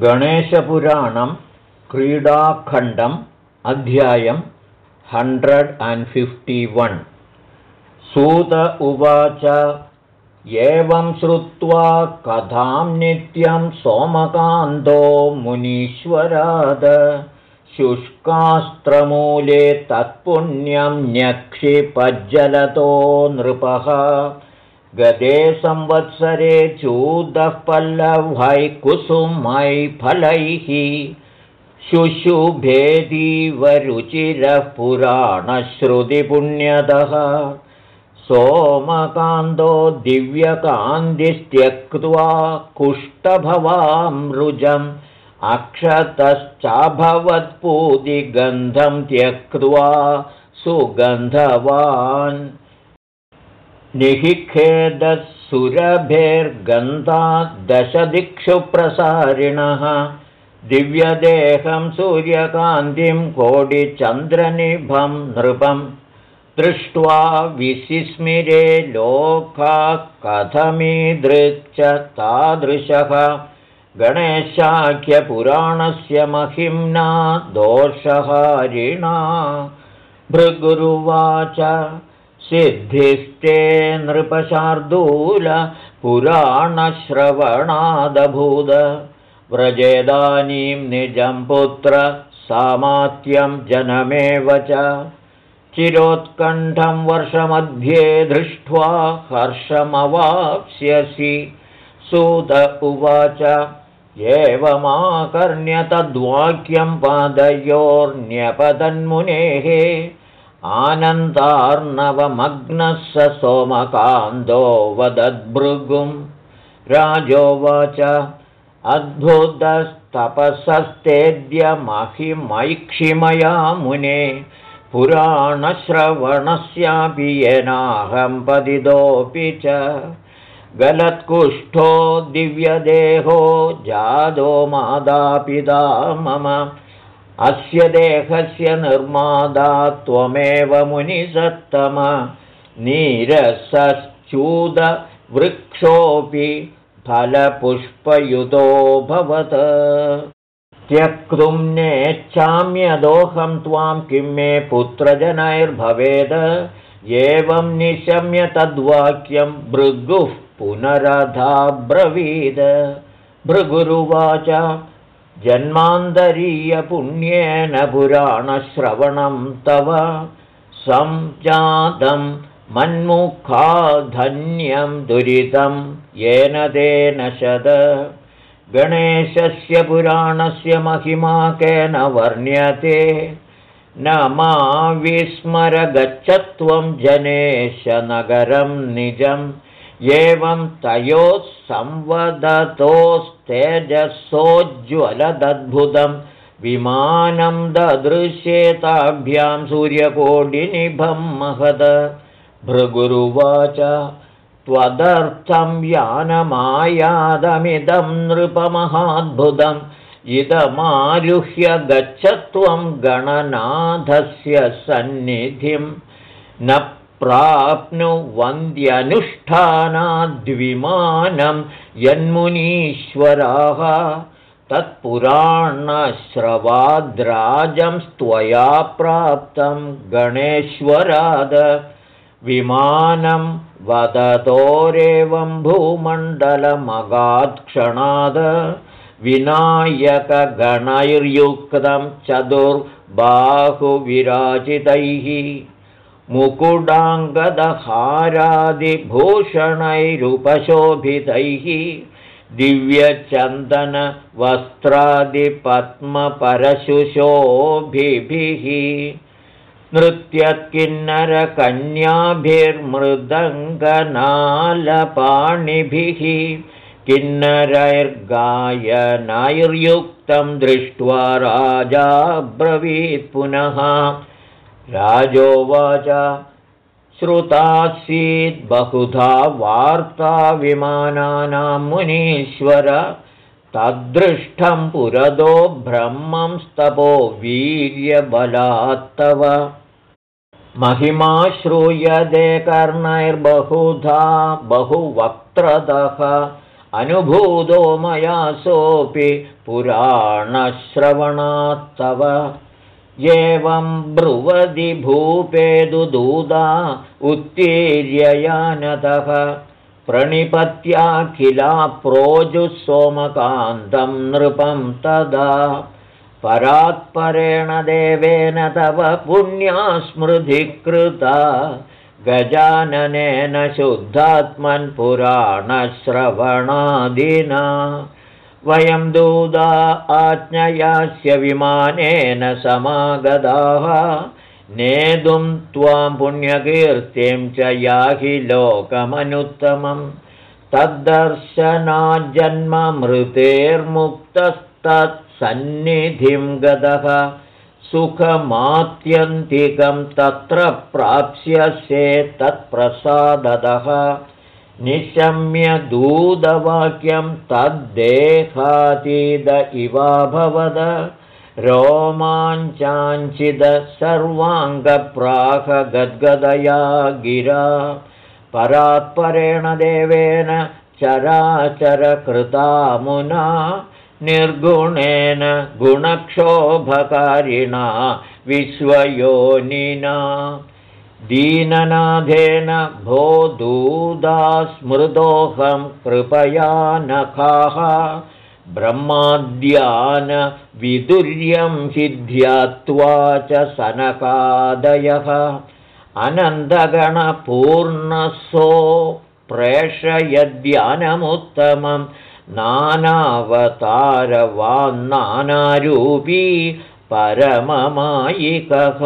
गणेशपुराणं क्रीडाखण्डम् अध्यायं hundred and fifty one. सूत उवाच एवं श्रुत्वा कथां नित्यं सोमकान्तो मुनीश्वराद। शुष्कास्त्रमूले तत्पुण्यं न्यक्षिपज्जलतो नृपः गते संवत्सरे चूदः पल्लवै कुसुमै फलैः शुशुभेदीवरुचिरः पुराणश्रुतिपुण्यतः सोमकान्तो दिव्यकान्तिस्त्यक्त्वा कुष्ठभवामृजम् अक्षतश्चाभवत्पूतिगन्धं त्यक्त्वा सुगन्धवान् निहिखेदः सुरभेर्गन्धाद्दशदिक्षु प्रसारिणः दिव्यदेहं सूर्यकान्तिं कोटिचन्द्रनिभं नृपम् दृष्ट्वा विसिस्मिरे लोका कथमीदृक् तादृशः। गणेशाख्यपुराणस्य महिम्ना दोषहारिणा। भृगुरुवाच सिद्धिस्ते नृपशार्दूलपुराणश्रवणादभूद व्रजेदानीं निजं पुत्र सामात्यं जनमेव च। चिरोत्कण्ठं वर्षमध्ये दृष्ट्वा हर्षमवाप्स्यसि। सुत उवाच एवमाकर्ण्य तद्वाक्यं पादयोर्न्यपतन्मुनेः आनन्दार्णवमग्नः स सोमकान्तो वदद्भृगुं। राजोवाच अद्भुतस्तपसस्तेद्यमहिमैक्षिमया मुने पुराणश्रवणस्यापि येनाहं पतितोऽपि च। गलत्कुष्ठो दिव्यदेहो जादो मादापिता मम अस्य देहस्य निर्मादा त्वमेव मुनिसत्तम। नीरसश्च्यूतवृक्षोऽपि फलपुष्पयुतोऽभवत् त्यक्तुं नेच्छाम्यदोहं त्वां किं मे पुत्रजनैर्भवेद। एवं निशम्य तद्वाक्यं भृगुः पुनरधाब्रवीद। भृगुरुवाच जन्मान्तरीयपुण्येन पुराणश्रवणं तव संजातं मन्मुखाधन्यं दुरितं येन तेन शद गणेशस्य पुराणस्य महिमा केन वर्ण्यते। न मा विस्मर गच्छत्वं जनेशनगरं निजम्। एवं तयोः संवदतोस्तेजसोज्ज्वलदद्भुतं विमानं ददृश्येताभ्यां सूर्यकोटिनिभं महद भृगुरुवाच त्वदर्थं यानमायादमिदं नृपमहाद्भुतम् इदमारुह्य गच्छत्वं गणनाथस्य सन्निधिं न प्राप्नुवन्द्यनुष्ठानाद्विमानं यन्मुनीश्वराः तत्पुराणश्रवाद्राजं त्वया प्राप्तं गणेश्वराद विमानं वदतोरेवं भूमण्डलमगात्क्षणाद विनायकगणैर्युक्तं चतुर्बाहुविराजितैः मुकुडाङ्गदहारादिभूषणैरुपशोभितैः दिव्यचन्दनवस्त्रादिपद्मपरशुशोभिभिः नृत्यत्किन्नरकन्याभिर्मृदङ्गनालपाणिभिः किन्नरैर्गायनैर्युक्तं दृष्ट्वा राजा ब्रवीत् पुनः राजोवाच। श्रुतासीद्बहुधा वार्ता विमानानां मुनीश्वर। तद्दृष्टं पुरदो ब्रह्मं स्तपो वीर्यबलात्तव। महिमा कर्णैर्बहुधा बहुवक्त्रतः अनुभूतो मया सोऽपि पुराणश्रवणात्तव एवं ब्रुवदि भूपेदुदूदा उत्तीर्ययानतः प्रणिपत्याखिला प्रोजुः नृपं तदा। परात्परेण देवेन तव पुण्या स्मृतिकृता गजाननेन शुद्धात्मन्पुराणश्रवणादिना वयं दूदा आज्ञयास्य विमानेन समागताः। नेतुं त्वां पुण्यकीर्तिं च याहि लोकमनुत्तमं। तद्दर्शनाज्जन्ममृतेर्मुक्तस्तत्सन्निधिं गतः। सुखमात्यन्तिकं तत्र प्राप्स्यसे तत्प्रसादतः निशम्य दूतवाक्यं तद्देहातीद इवाभवद रोमाञ्चाञ्चिद सर्वाङ्गप्राहगद्गदया गिरा। परात्परेण देवेन चराचरकृतामुना निर्गुणेन गुणक्षोभकारिणा विश्वयोनिना दीननाथेन भो दूदा स्मृतोऽहं कृपया नखाः। ब्रह्माद्यान विदुर्यं सिद्ध्यात्वा च सनकादयः। अनन्दगणपूर्णसो प्रेषयद्यानमुत्तमं नानावतारवान्नानारूपी परममायिकः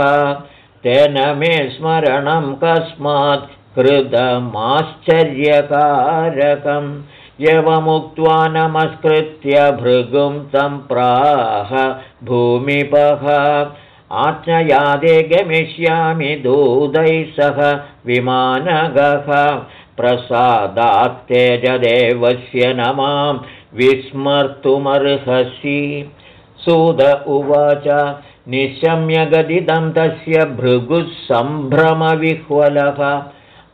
तेन मे स्मरणं कस्मात् कृतमाश्चर्यकारकम् यवमुक्त्वा नमस्कृत्य भृगुं तं प्राह भूमिपः। आज्ञयादे गमिष्यामि दूतैः सह विमानगः। प्रसादात्तेजदेवस्य न मां विस्मर्तुमर्हसि। सुद उवाच निशम्यगदितं तस्य भृगुः सम्भ्रमविह्वलः।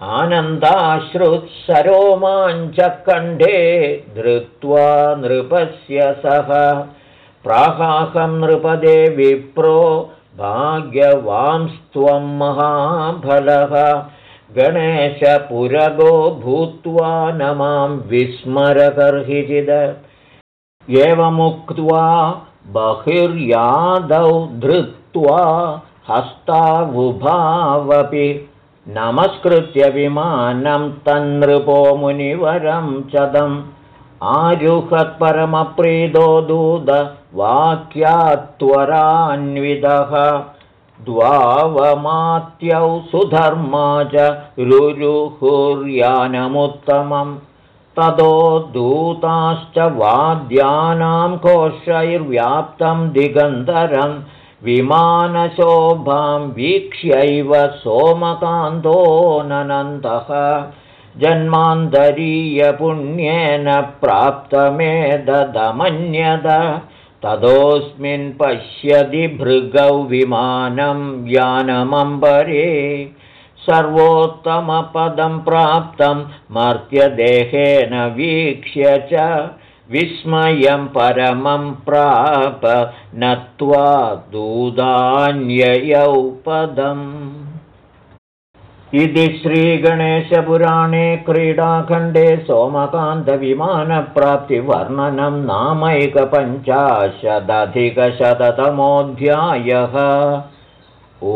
आनन्दाश्रुत्सरोमाञ्चकण्ठे धृत्वा नृपस्य सह प्राहाहं नृपदे विप्रो भाग्यवांस्त्वं महाफलः। गणेशपुरगो भूत्वा न मां विस्मरकर्हिचिद। एवमुक्त्वा बहिर्यादौ धृत्वा हस्तावुभावपि नमस्कृत्य विमानं तन्नृपो मुनिवरं चदम् आरुहत्परमप्रीदो दूतवाक्यात्वरान्विदः द्वावमात्यौ सुधर्मा च रुरुहुर्यानमुत्तमम् ततो दूताश्च वाद्यानां कोशैर्व्याप्तं दिगन्धरम् विमानशोभां वीक्ष्यैव सोमकान्तो ननन्तः। जन्मान्तरीयपुण्येन प्राप्तमेदमन्यद ततोऽस्मिन् पश्यति भृगौ विमानं यानमम्बरे सर्वोत्तमपदं प्राप्तं मर्त्यदेहेन वीक्ष्य च विस्मयं परमं प्राप नत्वा दूदान्ययौ पदम् इति श्रीगणेशपुराणे क्रीडाखण्डे सोमकान्तविमानप्राप्तिवर्णनं नामैकपञ्चाशदधिकशततमोऽध्यायः। ओ